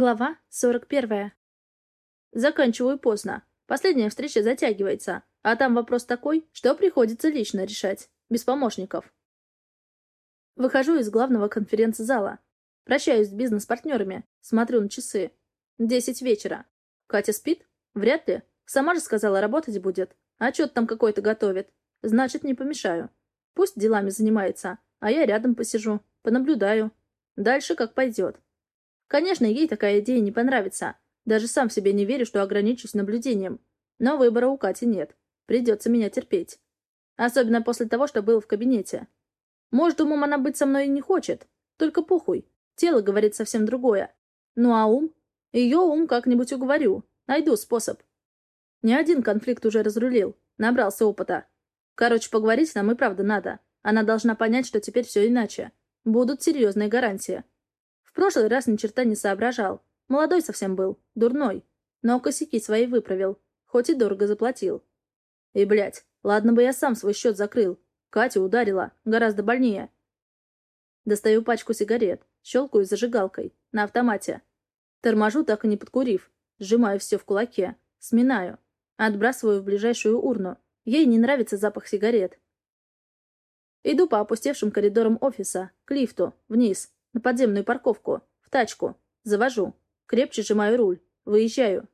Глава 41. Заканчиваю поздно. Последняя встреча затягивается, а там вопрос такой, что приходится лично решать, без помощников. Выхожу из главного конференц-зала. Прощаюсь с бизнес-партнерами, смотрю на часы. Десять вечера. Катя спит? Вряд ли. Сама же сказала, работать будет. Отчет там какой-то готовит. Значит, не помешаю. Пусть делами занимается, а я рядом посижу, понаблюдаю. Дальше как пойдет. Конечно, ей такая идея не понравится. Даже сам себе не верю, что ограничусь наблюдением. Но выбора у Кати нет. Придется меня терпеть. Особенно после того, что был в кабинете. Может, умом она быть со мной и не хочет. Только похуй. Тело говорит совсем другое. Ну а ум? Ее ум как-нибудь уговорю. Найду способ. Ни один конфликт уже разрулил. Набрался опыта. Короче, поговорить нам и правда надо. Она должна понять, что теперь все иначе. Будут серьезные гарантии прошлый раз ни черта не соображал. Молодой совсем был, дурной. Но косяки свои выправил, хоть и дорого заплатил. И, блядь, ладно бы я сам свой счет закрыл. Катя ударила, гораздо больнее. Достаю пачку сигарет, щелкаю зажигалкой, на автомате. Торможу, так и не подкурив. Сжимаю все в кулаке, сминаю. Отбрасываю в ближайшую урну. Ей не нравится запах сигарет. Иду по опустевшим коридорам офиса, к лифту, вниз, на подземную парковку. В тачку. Завожу. Крепче сжимаю руль. Выезжаю.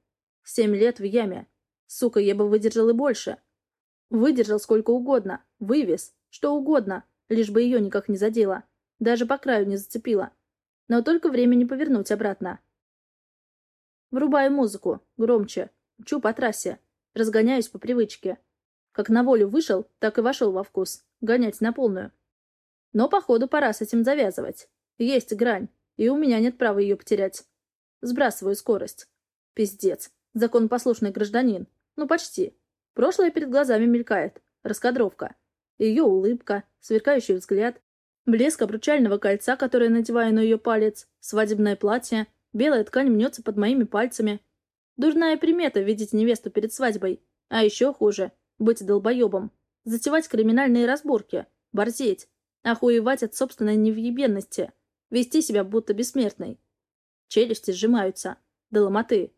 Семь лет в яме. Сука, я бы выдержал и больше. Выдержал сколько угодно. Вывез. Что угодно. Лишь бы ее никак не задело. Даже по краю не зацепило. Но только времени повернуть обратно. Врубаю музыку. Громче. Чу по трассе. Разгоняюсь по привычке. Как на волю вышел, так и вошел во вкус. Гонять на полную. Но, походу, пора с этим завязывать. Есть грань, и у меня нет права ее потерять. Сбрасываю скорость. Пиздец. Законопослушный гражданин. Ну, почти. Прошлое перед глазами мелькает. Раскадровка. Ее улыбка, сверкающий взгляд, блеск обручального кольца, которое надеваю на ее палец, свадебное платье, белая ткань мнется под моими пальцами. Дурная примета видеть невесту перед свадьбой. А еще хуже — быть долбоебом. Затевать криминальные разборки. Борзеть. Охуевать от собственной невъебенности. Вести себя будто бессмертной. Челюсти сжимаются. До ломоты.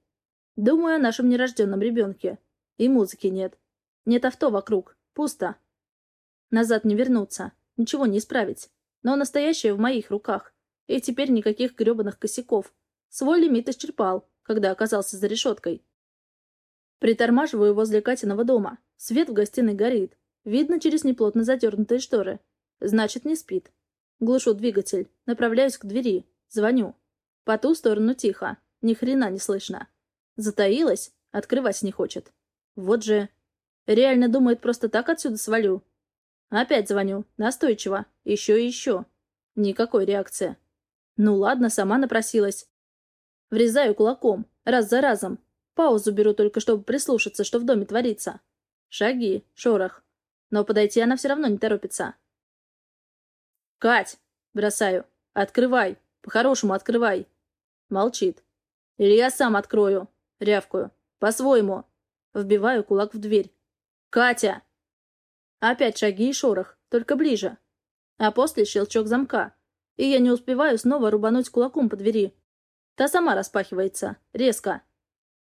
Думаю о нашем нерожденном ребенке. И музыки нет. Нет авто вокруг. Пусто. Назад не вернуться. Ничего не исправить. Но настоящее в моих руках. И теперь никаких гребаных косяков. Свой лимит исчерпал, когда оказался за решеткой. Притормаживаю возле Катиного дома. Свет в гостиной горит. Видно через неплотно задернутые шторы. Значит, не спит. Глушу двигатель. Направляюсь к двери. Звоню. По ту сторону тихо. Ни хрена не слышно. Затаилась. Открывать не хочет. Вот же. Реально думает, просто так отсюда свалю. Опять звоню. Настойчиво. Еще и еще. Никакой реакции. Ну ладно, сама напросилась. Врезаю кулаком. Раз за разом. Паузу беру только, чтобы прислушаться, что в доме творится. Шаги. Шорох. Но подойти она все равно не торопится. «Кать!» — бросаю. «Открывай! По-хорошему открывай!» Молчит. «Или я сам открою!» — рявкую. «По-своему!» Вбиваю кулак в дверь. «Катя!» Опять шаги и шорох, только ближе. А после щелчок замка. И я не успеваю снова рубануть кулаком по двери. Та сама распахивается. Резко.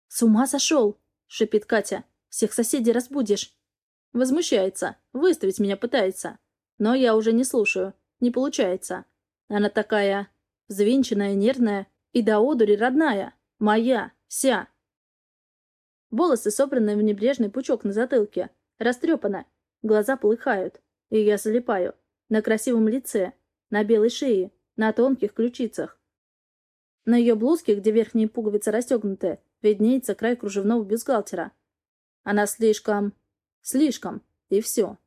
«С ума сошел!» — шипит Катя. «Всех соседей разбудишь!» Возмущается. Выставить меня пытается. Но я уже не слушаю. Не получается. Она такая взвинченная, нервная и до одури родная. Моя. Вся. Волосы собраны в небрежный пучок на затылке. Растрепаны. Глаза полыхают. И я залипаю. На красивом лице. На белой шее. На тонких ключицах. На ее блузке, где верхние пуговицы расстегнуты, виднеется край кружевного бюстгальтера. Она слишком... слишком. И все.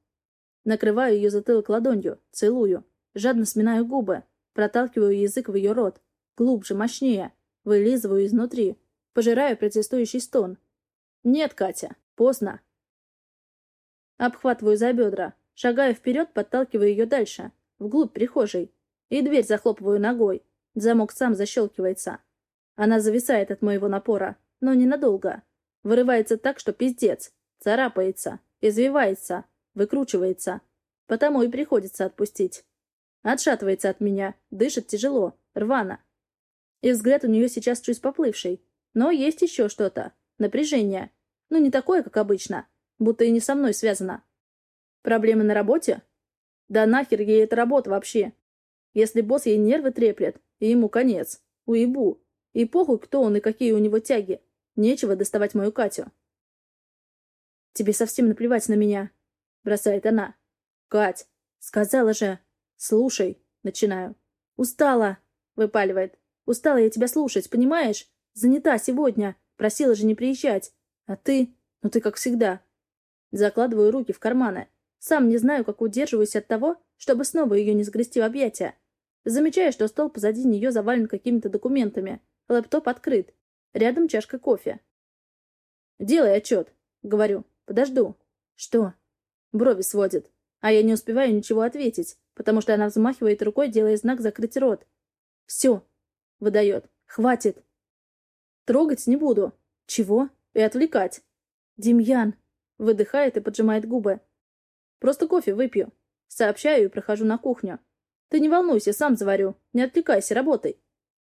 Накрываю ее затылок ладонью, целую. Жадно сминаю губы, проталкиваю язык в ее рот. Глубже, мощнее. Вылизываю изнутри. Пожираю протестующий стон. «Нет, Катя, поздно». Обхватываю за бедра. Шагаю вперед, подталкиваю ее дальше. Вглубь прихожей. И дверь захлопываю ногой. Замок сам защелкивается. Она зависает от моего напора, но ненадолго. Вырывается так, что пиздец. Царапается, извивается, выкручивается. Потому и приходится отпустить. Отшатывается от меня, дышит тяжело, рвано. И взгляд у нее сейчас чуть поплывший. Но есть еще что-то. Напряжение. Ну, не такое, как обычно. Будто и не со мной связано. Проблемы на работе? Да нахер ей эта работа вообще. Если босс ей нервы треплет, и ему конец. Уебу. И похуй, кто он и какие у него тяги. Нечего доставать мою Катю. «Тебе совсем наплевать на меня», — бросает она. «Кать, сказала же. Слушай», — начинаю. «Устала», — выпаливает. «Устала я тебя слушать, понимаешь? Занята сегодня. Просила же не приезжать. А ты... Ну ты как всегда». Закладываю руки в карманы. Сам не знаю, как удерживаюсь от того, чтобы снова ее не сгрести в объятия. Замечаю, что стол позади нее завален какими-то документами. Лэптоп открыт. Рядом чашка кофе. «Делай отчет», — говорю. «Подожду». «Что?» Брови сводит. А я не успеваю ничего ответить, потому что она взмахивает рукой, делая знак «закрыть рот». «Все», — выдает. «Хватит». «Трогать не буду». «Чего?» «И отвлекать». «Демьян», — выдыхает и поджимает губы. «Просто кофе выпью». Сообщаю и прохожу на кухню. «Ты не волнуйся, сам заварю. Не отвлекайся, работай».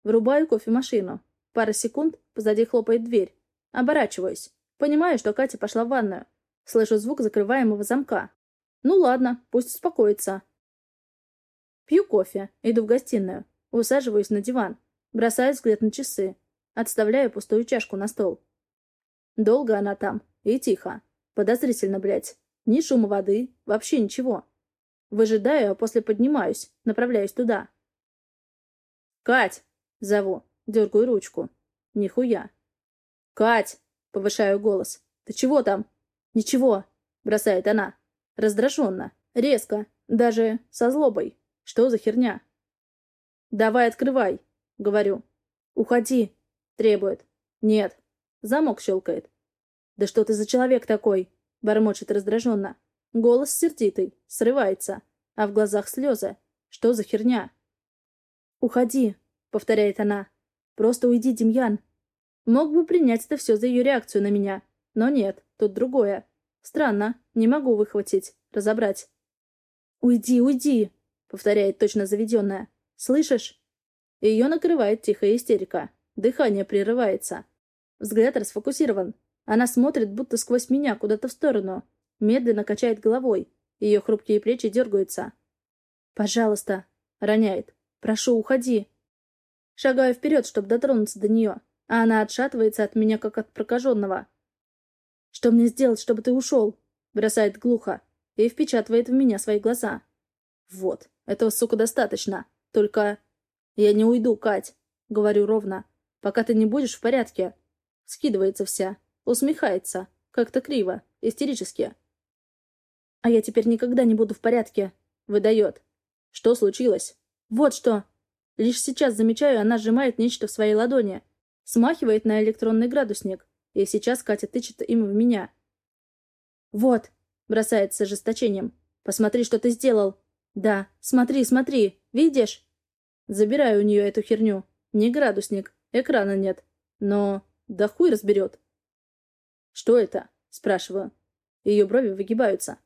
Врубаю кофемашину. Пара секунд, позади хлопает дверь. Оборачиваюсь. Понимаю, что Катя пошла в ванную. Слышу звук закрываемого замка. Ну ладно, пусть успокоится. Пью кофе, иду в гостиную. Усаживаюсь на диван. Бросаю взгляд на часы. Отставляю пустую чашку на стол. Долго она там. И тихо. Подозрительно, блядь. Ни шума воды, вообще ничего. Выжидаю, а после поднимаюсь, направляюсь туда. «Кать!» — зову. Дергаю ручку. Нихуя. «Кать!» — повышаю голос. «Ты чего там?» «Ничего!» — бросает она. Раздраженно. Резко. Даже со злобой. Что за херня? «Давай открывай!» — говорю. «Уходи!» — требует. «Нет». Замок щелкает. «Да что ты за человек такой?» — бормочет раздраженно. Голос сердитый, срывается, а в глазах слезы. Что за херня? «Уходи!» — повторяет она. Просто уйди, Демьян. Мог бы принять это все за ее реакцию на меня. Но нет, тут другое. Странно, не могу выхватить, разобрать. «Уйди, уйди!» — повторяет точно заведенная. «Слышишь?» Ее накрывает тихая истерика. Дыхание прерывается. Взгляд расфокусирован. Она смотрит, будто сквозь меня, куда-то в сторону. Медленно качает головой. Ее хрупкие плечи дергаются. «Пожалуйста!» — роняет. «Прошу, уходи!» Шагаю вперед, чтобы дотронуться до нее, а она отшатывается от меня, как от прокаженного. «Что мне сделать, чтобы ты ушел?» Бросает глухо и впечатывает в меня свои глаза. «Вот, этого, сука, достаточно. Только...» «Я не уйду, Кать», — говорю ровно, «пока ты не будешь в порядке». Скидывается вся, усмехается, как-то криво, истерически. «А я теперь никогда не буду в порядке», — выдает. «Что случилось?» «Вот что!» Лишь сейчас замечаю, она сжимает нечто в своей ладони. Смахивает на электронный градусник. И сейчас Катя тычет им в меня. «Вот!» — бросает с ожесточением. «Посмотри, что ты сделал!» «Да, смотри, смотри! Видишь?» Забираю у нее эту херню. Не градусник, экрана нет. Но... да хуй разберет. «Что это?» — спрашиваю. Ее брови выгибаются.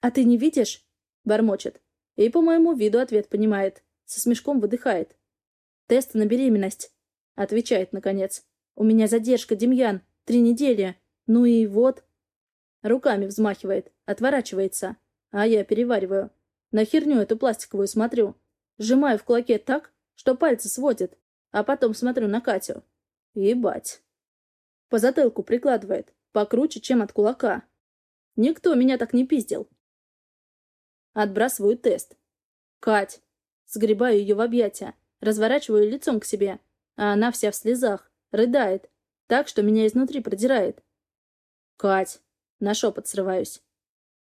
«А ты не видишь?» — бормочет. И по моему виду ответ понимает. Со смешком выдыхает. «Тест на беременность», — отвечает, наконец. «У меня задержка, Демьян. Три недели. Ну и вот...» Руками взмахивает, отворачивается. А я перевариваю. На херню эту пластиковую смотрю. Сжимаю в кулаке так, что пальцы сводят. А потом смотрю на Катю. Ебать. По затылку прикладывает. Покруче, чем от кулака. Никто меня так не пиздил. Отбрасываю тест. Кать. Сгребаю ее в объятия. Разворачиваю лицом к себе, а она вся в слезах, рыдает, так, что меня изнутри продирает. «Кать!» — на шепот срываюсь.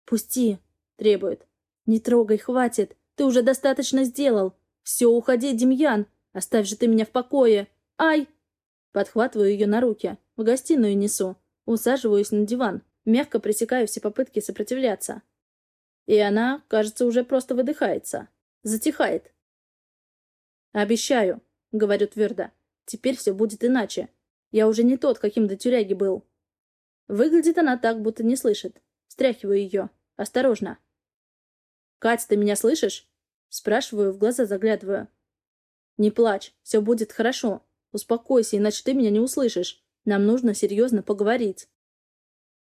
«Пусти!» — требует. «Не трогай, хватит! Ты уже достаточно сделал! Все, уходи, Демьян! Оставь же ты меня в покое! Ай!» Подхватываю ее на руки, в гостиную несу, усаживаюсь на диван, мягко пресекаю все попытки сопротивляться. И она, кажется, уже просто выдыхается, затихает. «Обещаю», — говорю твердо. «Теперь все будет иначе. Я уже не тот, каким до тюряги был». Выглядит она так, будто не слышит. Стряхиваю ее. Осторожно. «Кать, ты меня слышишь?» Спрашиваю, в глаза заглядываю. «Не плачь, все будет хорошо», Успокойся, иначе ты меня не услышишь. Нам нужно серьезно поговорить.